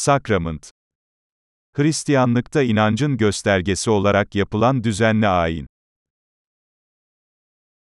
Sakrament. Hristiyanlıkta inancın göstergesi olarak yapılan düzenli ayin.